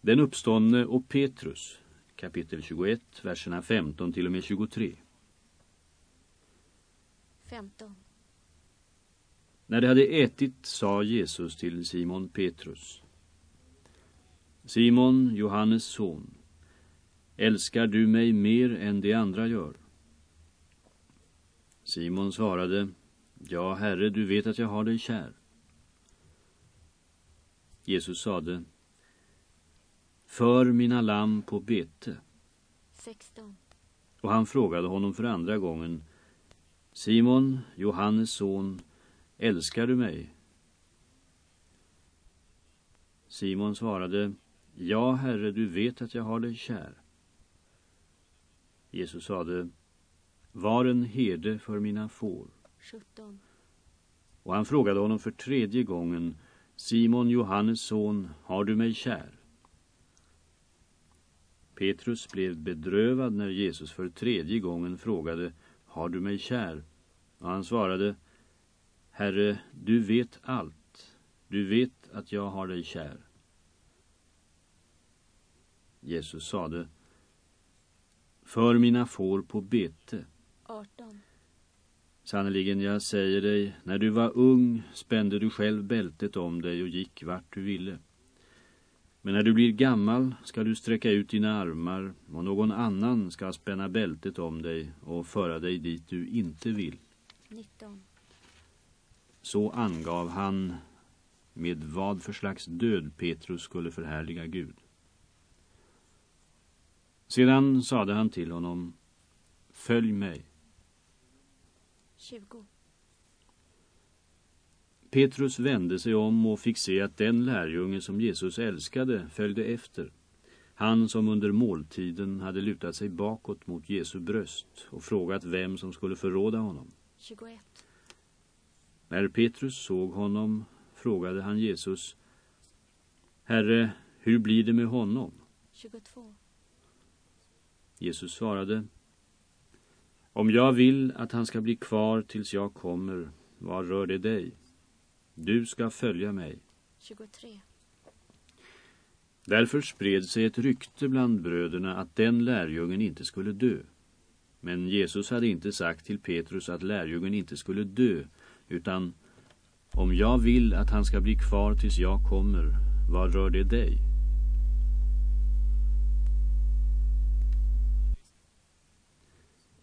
Den uppståndne och Petrus, kapitel 21, verserna 15 till och med 23. 15. När de hade ätit sa Jesus till Simon Petrus. Simon, Johannes son, älskar du mig mer än de andra gör? Simon svarade, ja herre, du vet att jag har dig kär. Jesus sade, för mina lamm på bete. 16. Och han frågade honom för andra gången, Simon, Johannes son, älskar du mig? Simon svarade, ja herre, du vet att jag har dig kär. Jesus sade, var en herde för mina får. 17. Och han frågade honom för tredje gången, Simon, Johannes son, har du mig kär? Petrus blev bedrövad när Jesus för tredje gången frågade, har du mig kär? Och han svarade, Herre, du vet allt. Du vet att jag har dig kär. Jesus sade, för mina får på bete. 18. Sannerligen, jag säger dig, när du var ung spände du själv bältet om dig och gick vart du ville. Men när du blir gammal ska du sträcka ut dina armar och någon annan ska spänna bältet om dig och föra dig dit du inte vill. 19. Så angav han med vad för slags död Petrus skulle förhärliga Gud. Sedan sade han till honom, följ mig. 20. Petrus vände sig om och fick se att den lärjunge som Jesus älskade följde efter. Han som under måltiden hade lutat sig bakåt mot Jesu bröst och frågat vem som skulle förråda honom. 21. När Petrus såg honom frågade han Jesus Herre, hur blir det med honom? 22. Jesus svarade Om jag vill att han ska bli kvar tills jag kommer, vad rör det dig? Du ska följa mig. 23. Därför spred sig ett rykte bland bröderna att den lärjungen inte skulle dö. Men Jesus hade inte sagt till Petrus att lärjungen inte skulle dö, utan om jag vill att han ska bli kvar tills jag kommer, vad rör det dig?